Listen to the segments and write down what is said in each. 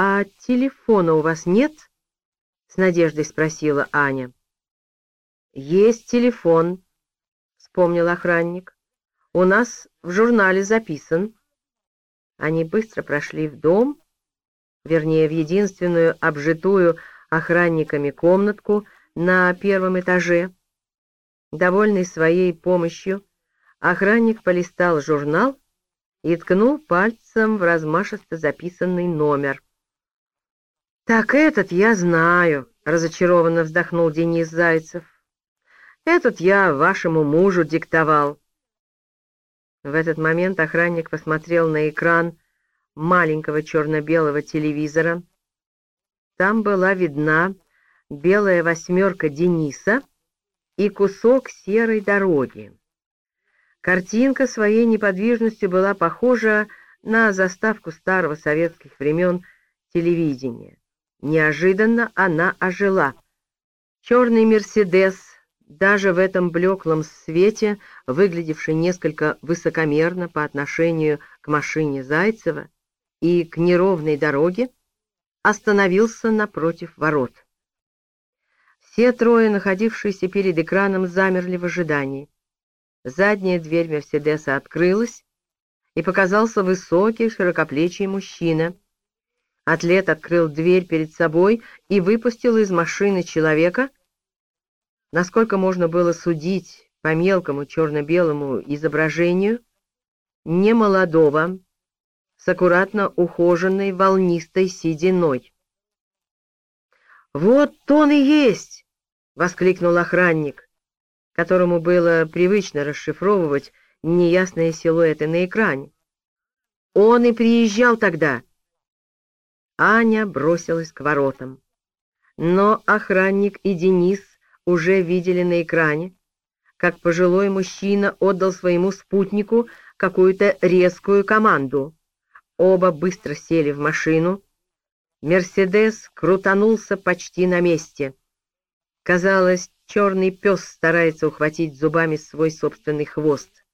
«А телефона у вас нет?» — с надеждой спросила Аня. «Есть телефон», — вспомнил охранник. «У нас в журнале записан». Они быстро прошли в дом, вернее, в единственную обжитую охранниками комнатку на первом этаже. Довольный своей помощью, охранник полистал журнал и ткнул пальцем в размашисто записанный номер. «Так этот я знаю», — разочарованно вздохнул Денис Зайцев. «Этот я вашему мужу диктовал». В этот момент охранник посмотрел на экран маленького черно-белого телевизора. Там была видна белая восьмерка Дениса и кусок серой дороги. Картинка своей неподвижностью была похожа на заставку старого советских времен телевидения. Неожиданно она ожила. Черный «Мерседес», даже в этом блеклом свете, выглядевший несколько высокомерно по отношению к машине Зайцева и к неровной дороге, остановился напротив ворот. Все трое, находившиеся перед экраном, замерли в ожидании. Задняя дверь Мерседеса открылась, и показался высокий, широкоплечий мужчина — Атлет открыл дверь перед собой и выпустил из машины человека, насколько можно было судить по мелкому черно-белому изображению, немолодого, с аккуратно ухоженной волнистой сединой. «Вот он и есть!» — воскликнул охранник, которому было привычно расшифровывать неясные силуэты на экране. «Он и приезжал тогда!» Аня бросилась к воротам. Но охранник и Денис уже видели на экране, как пожилой мужчина отдал своему спутнику какую-то резкую команду. Оба быстро сели в машину. «Мерседес» крутанулся почти на месте. Казалось, черный пес старается ухватить зубами свой собственный хвост.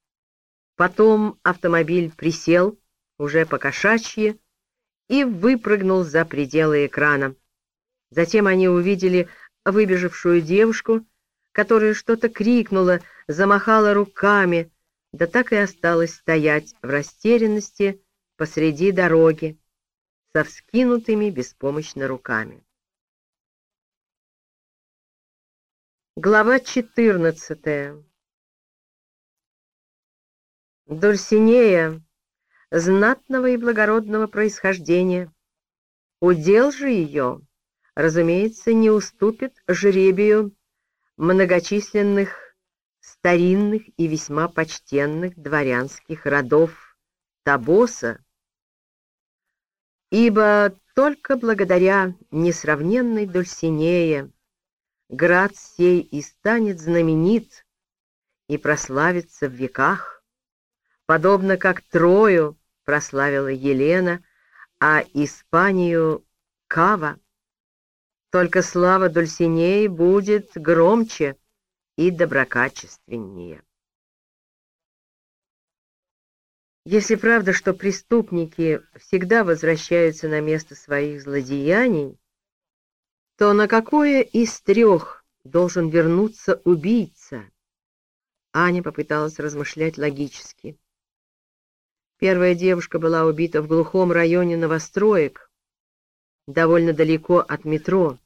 Потом автомобиль присел, уже по кошачьи, и выпрыгнул за пределы экрана. Затем они увидели выбежавшую девушку, которая что-то крикнула, замахала руками, да так и осталась стоять в растерянности посреди дороги со вскинутыми беспомощно руками. Глава 14 Дульсинея знатного и благородного происхождения. Удел же ее, разумеется, не уступит жребию многочисленных старинных и весьма почтенных дворянских родов Табоса, ибо только благодаря несравненной Дульсинее град сей и станет знаменит и прославится в веках, подобно как Трою прославила Елена, а Испанию — Кава. Только слава Дульсинеи будет громче и доброкачественнее. Если правда, что преступники всегда возвращаются на место своих злодеяний, то на какое из трех должен вернуться убийца? Аня попыталась размышлять логически. Первая девушка была убита в глухом районе новостроек, довольно далеко от метро.